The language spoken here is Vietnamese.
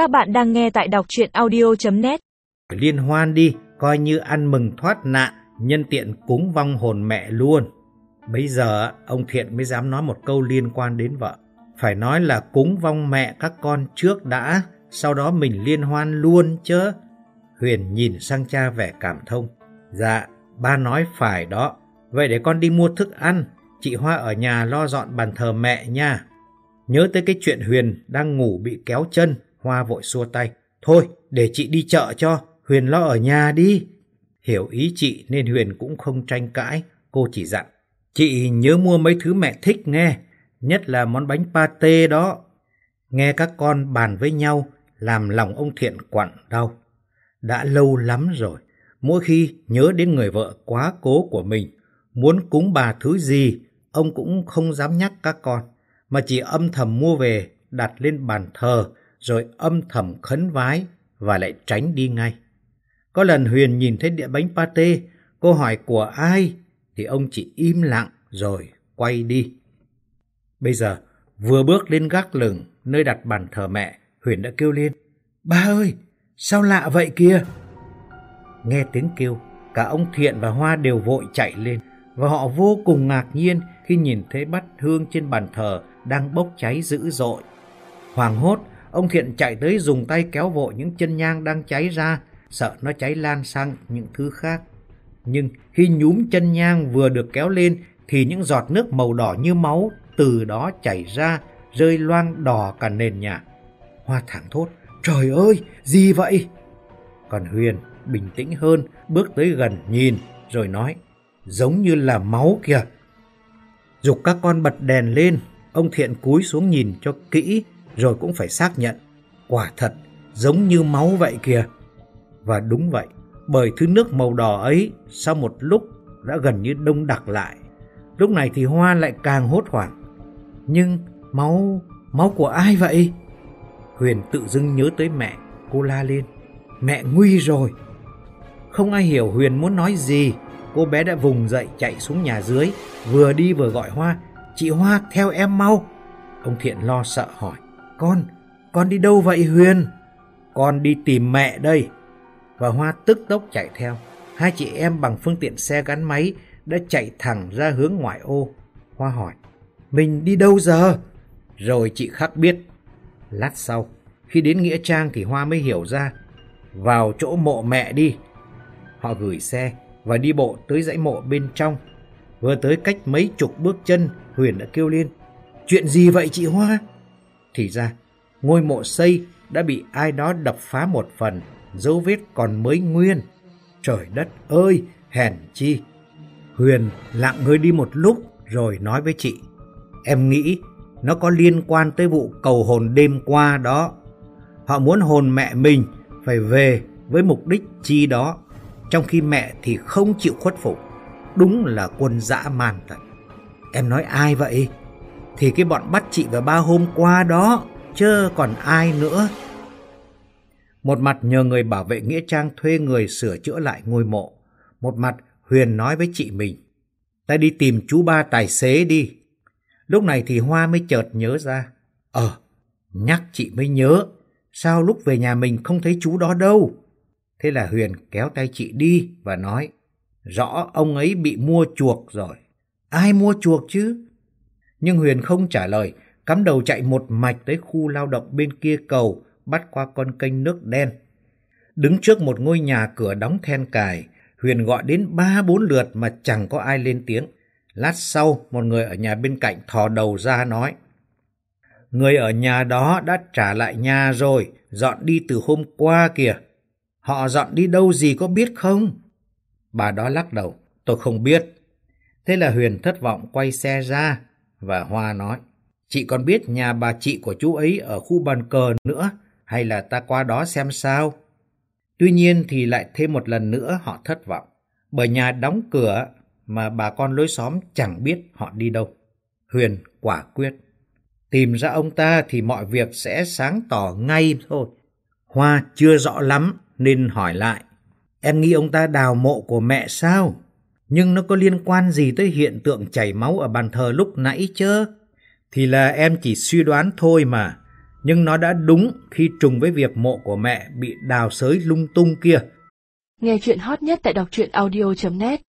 Các bạn đang nghe tại đọc chuyện audio.net Liên hoan đi, coi như ăn mừng thoát nạn, nhân tiện cúng vong hồn mẹ luôn. Bây giờ ông Thiện mới dám nói một câu liên quan đến vợ. Phải nói là cúng vong mẹ các con trước đã, sau đó mình liên hoan luôn chứ. Huyền nhìn sang cha vẻ cảm thông. Dạ, ba nói phải đó. Vậy để con đi mua thức ăn, chị Hoa ở nhà lo dọn bàn thờ mẹ nha. Nhớ tới cái chuyện Huyền đang ngủ bị kéo chân, Hoa vội xua tay. Thôi, để chị đi chợ cho, Huyền lo ở nhà đi. Hiểu ý chị nên Huyền cũng không tranh cãi, cô chỉ dặn. Chị nhớ mua mấy thứ mẹ thích nghe, nhất là món bánh pate đó. Nghe các con bàn với nhau, làm lòng ông Thiện quặn đau. Đã lâu lắm rồi, mỗi khi nhớ đến người vợ quá cố của mình, muốn cúng bà thứ gì, ông cũng không dám nhắc các con, mà chỉ âm thầm mua về, đặt lên bàn thờ, rồi âm thầm khấn vái và lại tránh đi ngay. Có lần Huyền nhìn thấy đĩa bánh pate, cô hỏi của ai, thì ông chỉ im lặng rồi quay đi. Bây giờ, vừa bước lên gác lửng nơi đặt bàn thờ mẹ, Huyền đã kêu lên. Ba ơi, sao lạ vậy kia? Nghe tiếng kêu, cả ông Thiện và Hoa đều vội chạy lên và họ vô cùng ngạc nhiên khi nhìn thấy bát hương trên bàn thờ đang bốc cháy dữ dội. Hoàng hốt, ông Thiện chạy tới dùng tay kéo vội những chân nhang đang cháy ra, sợ nó cháy lan sang những thứ khác. Nhưng khi nhúm chân nhang vừa được kéo lên thì những giọt nước màu đỏ như máu từ đó chảy ra, rơi loang đỏ cả nền nhà. Hoa thẳng thốt, trời ơi, gì vậy? Còn Huyền bình tĩnh hơn, bước tới gần nhìn rồi nói, giống như là máu kìa. Dục các con bật đèn lên, ông Thiện cúi xuống nhìn cho kỹ rồi cũng phải xác nhận. Quả thật, giống như máu vậy kìa. Và đúng vậy, bởi thứ nước màu đỏ ấy sau một lúc đã gần như đông đặc lại. Lúc này thì Hoa lại càng hốt hoảng. Nhưng máu, máu của ai vậy? Huyền tự dưng nhớ tới mẹ, cô la lên. Mẹ nguy rồi. Không ai hiểu Huyền muốn nói gì. Cô bé đã vùng dậy chạy xuống nhà dưới, vừa đi vừa gọi Hoa. Chị Hoa theo em mau. Ông Thiện lo sợ hỏi. Con, con đi đâu vậy Huyền? Con đi tìm mẹ đây. Và Hoa tức tốc chạy theo. Hai chị em bằng phương tiện xe gắn máy đã chạy thẳng ra hướng ngoại ô. Hoa hỏi, mình đi đâu giờ? Rồi chị Khắc biết. Lát sau, khi đến Nghĩa Trang thì Hoa mới hiểu ra. Vào chỗ mộ mẹ đi. Họ gửi xe và đi bộ tới dãy mộ bên trong. Vừa tới cách mấy chục bước chân, Huyền đã kêu lên. Chuyện gì vậy chị Hoa? Thì ra, ngôi mộ xây đã bị ai đó đập phá một phần, dấu vết còn mới nguyên. Trời đất ơi, hèn chi. Huyền lặng người đi một lúc rồi nói với chị. Em nghĩ nó có liên quan tới vụ cầu hồn đêm qua đó. Họ muốn hồn mẹ mình phải về với mục đích chi đó, trong khi mẹ thì không chịu khuất phục. Đúng là quân dã man thật. Em nói ai vậy? Thì cái bọn bắt chị và ba hôm qua đó, chứ còn ai nữa. Một mặt nhờ người bảo vệ Nghĩa Trang thuê người sửa chữa lại ngôi mộ. Một mặt Huyền nói với chị mình. Ta đi tìm chú ba tài xế đi. Lúc này thì Hoa mới chợt nhớ ra. Ờ, nhắc chị mới nhớ. Sao lúc về nhà mình không thấy chú đó đâu? Thế là Huyền kéo tay chị đi và nói. Rõ ông ấy bị mua chuộc rồi. Ai mua chuộc chứ? Nhưng Huyền không trả lời, cắm đầu chạy một mạch tới khu lao động bên kia cầu, bắt qua con kênh nước đen. Đứng trước một ngôi nhà cửa đóng then cài, Huyền gọi đến ba bốn lượt mà chẳng có ai lên tiếng. Lát sau, một người ở nhà bên cạnh thò đầu ra nói. Người ở nhà đó đã trả lại nhà rồi, dọn đi từ hôm qua kìa. Họ dọn đi đâu gì có biết không? Bà đó lắc đầu, tôi không biết. Thế là Huyền thất vọng quay xe ra, và Hoa nói. Chị còn biết nhà bà chị của chú ấy ở khu bàn cờ nữa, hay là ta qua đó xem sao? Tuy nhiên thì lại thêm một lần nữa họ thất vọng, bởi nhà đóng cửa mà bà con lối xóm chẳng biết họ đi đâu. Huyền quả quyết. Tìm ra ông ta thì mọi việc sẽ sáng tỏ ngay thôi. Hoa chưa rõ lắm nên hỏi lại. Em nghĩ ông ta đào mộ của mẹ sao? Nhưng nó có liên quan gì tới hiện tượng chảy máu ở bàn thờ lúc nãy chứ? Thì là em chỉ suy đoán thôi mà. Nhưng nó đã đúng khi trùng với việc mộ của mẹ bị đào sới lung tung kia. Nghe chuyện hot nhất tại đọc truyện audio.net